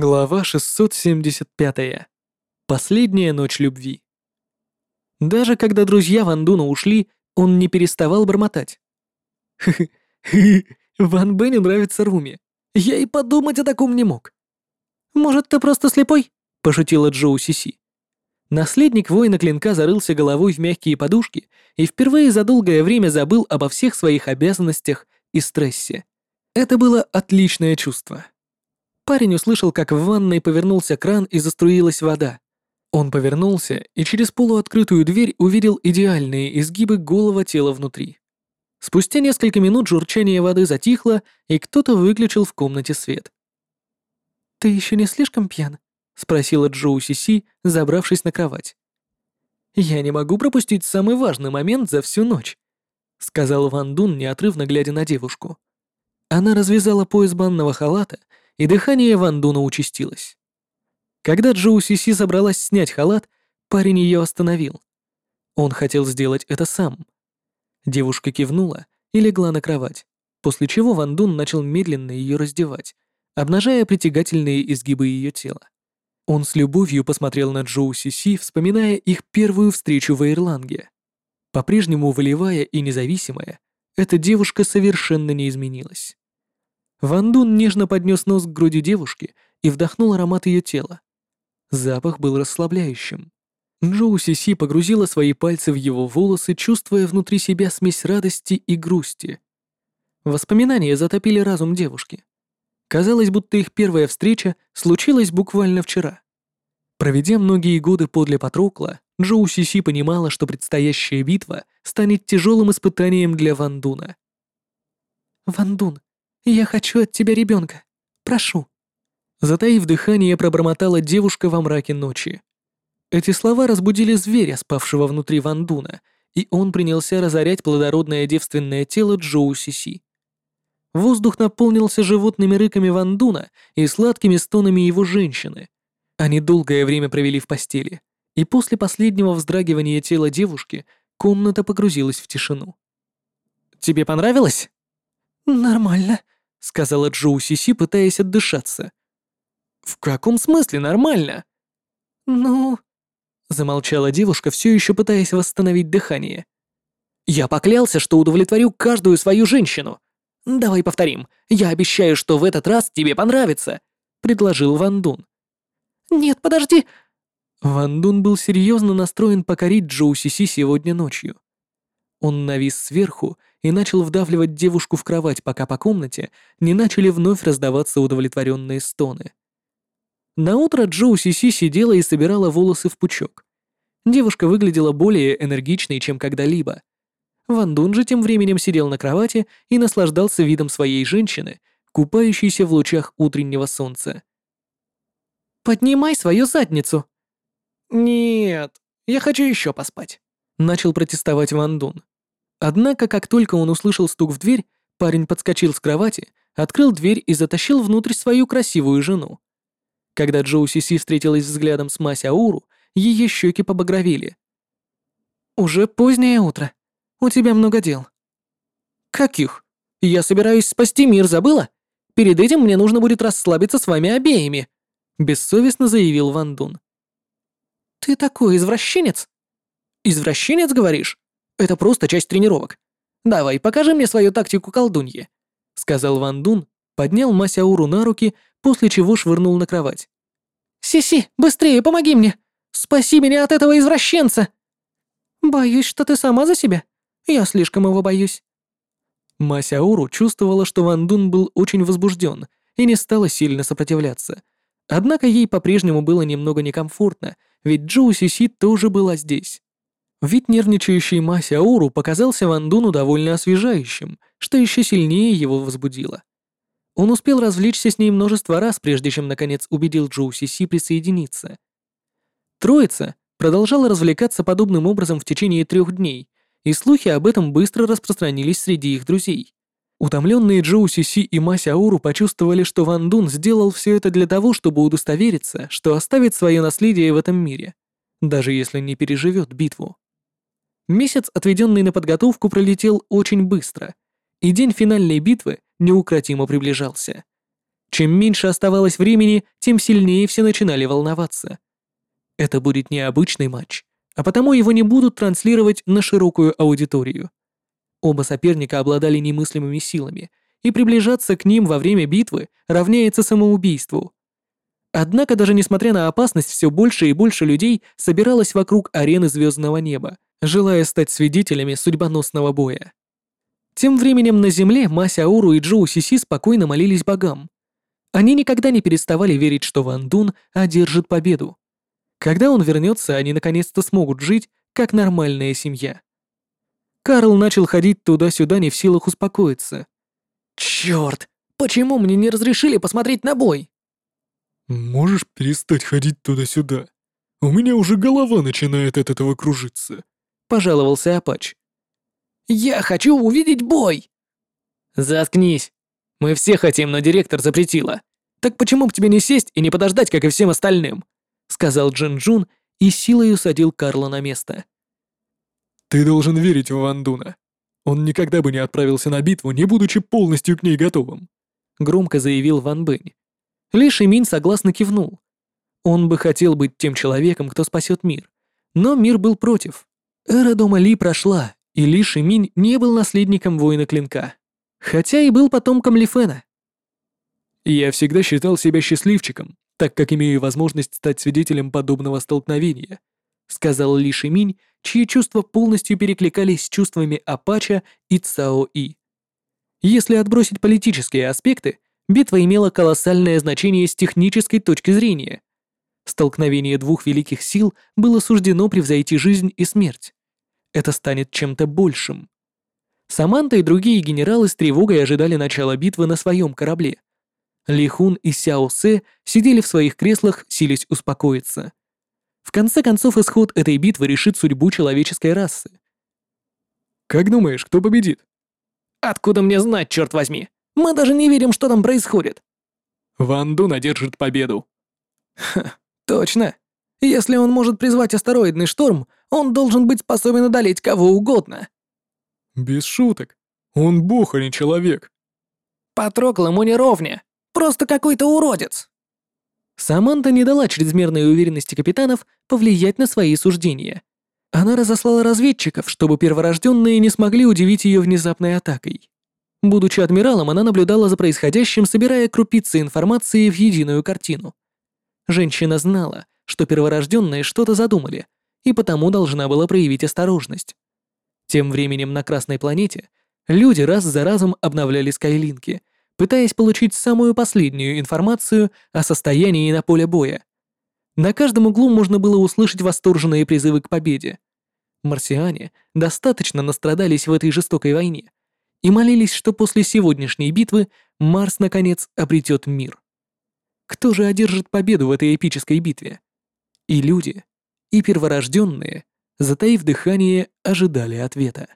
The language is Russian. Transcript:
Глава 675. Последняя ночь любви. Даже когда друзья Ван Дуна ушли, он не переставал бормотать. «Хы-хы, Ван Беню нравится Руми. Я и подумать о таком не мог». «Может, ты просто слепой?» — пошутила Джоу Сиси. Наследник воина клинка зарылся головой в мягкие подушки и впервые за долгое время забыл обо всех своих обязанностях и стрессе. Это было отличное чувство. Парень услышал, как в ванной повернулся кран и заструилась вода. Он повернулся и через полуоткрытую дверь увидел идеальные изгибы голого тела внутри. Спустя несколько минут журчание воды затихло, и кто-то выключил в комнате свет. «Ты еще не слишком пьян?» — спросила Джоу Сиси, забравшись на кровать. «Я не могу пропустить самый важный момент за всю ночь», — сказал Ван Дун, неотрывно глядя на девушку. Она развязала пояс банного халата, и дыхание Ван Дуна участилось. Когда Джоу Сиси собралась снять халат, парень ее остановил. Он хотел сделать это сам. Девушка кивнула и легла на кровать, после чего Ван Дун начал медленно ее раздевать, обнажая притягательные изгибы ее тела. Он с любовью посмотрел на Джоу Сиси, вспоминая их первую встречу в Ирланге. По-прежнему волевая и независимая, эта девушка совершенно не изменилась. Ван Дун нежно поднес нос к груди девушки и вдохнул аромат ее тела. Запах был расслабляющим. Джоу Сиси погрузила свои пальцы в его волосы, чувствуя внутри себя смесь радости и грусти. Воспоминания затопили разум девушки. Казалось, будто их первая встреча случилась буквально вчера. Проведя многие годы подле Патрокла, Джоу Сиси понимала, что предстоящая битва станет тяжелым испытанием для Ван Дуна. «Ван Дун, я хочу от тебя ребенка. Прошу». Затаив дыхание, пробормотала девушка во мраке ночи. Эти слова разбудили зверя, спавшего внутри Вандуна, и он принялся разорять плодородное девственное тело Джоу Сиси. Воздух наполнился животными рыками Вандуна и сладкими стонами его женщины. Они долгое время провели в постели, и после последнего вздрагивания тела девушки комната погрузилась в тишину. «Тебе понравилось?» «Нормально», — сказала Джоу Сиси, пытаясь отдышаться. «В каком смысле нормально?» «Ну...» — замолчала девушка, все еще пытаясь восстановить дыхание. «Я поклялся, что удовлетворю каждую свою женщину. Давай повторим. Я обещаю, что в этот раз тебе понравится», — предложил Ван Дун. «Нет, подожди!» Ван Дун был серьезно настроен покорить Джоу Сиси сегодня ночью. Он навис сверху и начал вдавливать девушку в кровать, пока по комнате не начали вновь раздаваться удовлетворенные стоны. На утро Джоу Сиси сидела и собирала волосы в пучок. Девушка выглядела более энергичной, чем когда-либо. Ван Дун же тем временем сидел на кровати и наслаждался видом своей женщины, купающейся в лучах утреннего солнца. «Поднимай свою задницу!» «Нет, я хочу еще поспать», — начал протестовать Ван Дун. Однако, как только он услышал стук в дверь, парень подскочил с кровати, открыл дверь и затащил внутрь свою красивую жену. Когда Джоу Сиси встретилась взглядом с Мася Ауру, ее щеки побагровели. «Уже позднее утро. У тебя много дел». «Каких? Я собираюсь спасти мир, забыла? Перед этим мне нужно будет расслабиться с вами обеими», — бессовестно заявил Ван Дун. «Ты такой извращенец?» «Извращенец, говоришь? Это просто часть тренировок. Давай, покажи мне свою тактику колдуньи», — сказал Ван Дун, поднял Масяуру на руки, после чего швырнул на кровать. «Си-си, быстрее, помоги мне! Спаси меня от этого извращенца!» «Боюсь, что ты сама за себя. Я слишком его боюсь». Масяуру чувствовала, что Ван Дун был очень возбужден и не стала сильно сопротивляться. Однако ей по-прежнему было немного некомфортно, ведь Джоу Сиси тоже была здесь. Вид нервничающей Маси Ауру показался Ван Дуну довольно освежающим, что еще сильнее его возбудило. Он успел развлечься с ней множество раз, прежде чем наконец убедил Джоу Сиси присоединиться. Троица продолжала развлекаться подобным образом в течение трех дней, и слухи об этом быстро распространились среди их друзей. Утомленные Джоу Сиси и Мася Ауру почувствовали, что Ван Дун сделал все это для того, чтобы удостовериться, что оставит свое наследие в этом мире, даже если не переживет битву. Месяц, отведенный на подготовку, пролетел очень быстро, и день финальной битвы неукротимо приближался. Чем меньше оставалось времени, тем сильнее все начинали волноваться. Это будет необычный матч, а потому его не будут транслировать на широкую аудиторию. Оба соперника обладали немыслимыми силами, и приближаться к ним во время битвы равняется самоубийству. Однако даже несмотря на опасность, все больше и больше людей собиралось вокруг арены звездного неба, желая стать свидетелями судьбоносного боя. Тем временем на земле Масяуру и Джоу Сиси спокойно молились богам. Они никогда не переставали верить, что Ван Дун одержит победу. Когда он вернется, они наконец-то смогут жить, как нормальная семья. Карл начал ходить туда-сюда, не в силах успокоиться. «Чёрт! Почему мне не разрешили посмотреть на бой?» «Можешь перестать ходить туда-сюда? У меня уже голова начинает от этого кружиться», — пожаловался Апач. «Я хочу увидеть бой!» «Заткнись! Мы все хотим, но директор запретила. Так почему бы тебе не сесть и не подождать, как и всем остальным?» — сказал Джин Джун и силой усадил Карла на место. «Ты должен верить в Вандуна. Он никогда бы не отправился на битву, не будучи полностью к ней готовым», — громко заявил Ван Бэнь. Ли Шимин согласно кивнул. Он бы хотел быть тем человеком, кто спасет мир. Но мир был против. Эра дома Ли прошла, и Ли Шимин не был наследником воина клинка. Хотя и был потомком Ли Фэна. «Я всегда считал себя счастливчиком, так как имею возможность стать свидетелем подобного столкновения», сказал Ли Шиминь, чьи чувства полностью перекликались с чувствами Апача и Цао И. Если отбросить политические аспекты, битва имела колоссальное значение с технической точки зрения. Столкновение двух великих сил было суждено превзойти жизнь и смерть. Это станет чем-то большим. Саманта и другие генералы с тревогой ожидали начала битвы на своем корабле. Ли Хун и Сяо Се сидели в своих креслах, силясь успокоиться. В конце концов, исход этой битвы решит судьбу человеческой расы. «Как думаешь, кто победит?» «Откуда мне знать, черт возьми? Мы даже не видим, что там происходит». «Ван Дун одержит победу». «Ха, точно. Если он может призвать астероидный шторм, он должен быть способен одолеть кого угодно». «Без шуток. Он бог, а не человек». «Патрокл ему не ровня. Просто какой-то уродец». Саманта не дала чрезмерной уверенности капитанов повлиять на свои суждения. Она разослала разведчиков, чтобы перворожденные не смогли удивить ее внезапной атакой. Будучи адмиралом, она наблюдала за происходящим, собирая крупицы информации в единую картину. Женщина знала, что перворожденные что-то задумали, и потому должна была проявить осторожность. Тем временем на Красной планете люди раз за разом обновляли скайлинки, пытаясь получить самую последнюю информацию о состоянии на поле боя. На каждом углу можно было услышать восторженные призывы к победе. Марсиане достаточно настрадались в этой жестокой войне и молились, что после сегодняшней битвы Марс наконец обретет мир. Кто же одержит победу в этой эпической битве? И люди, и перворожденные, затаив дыхание, ожидали ответа.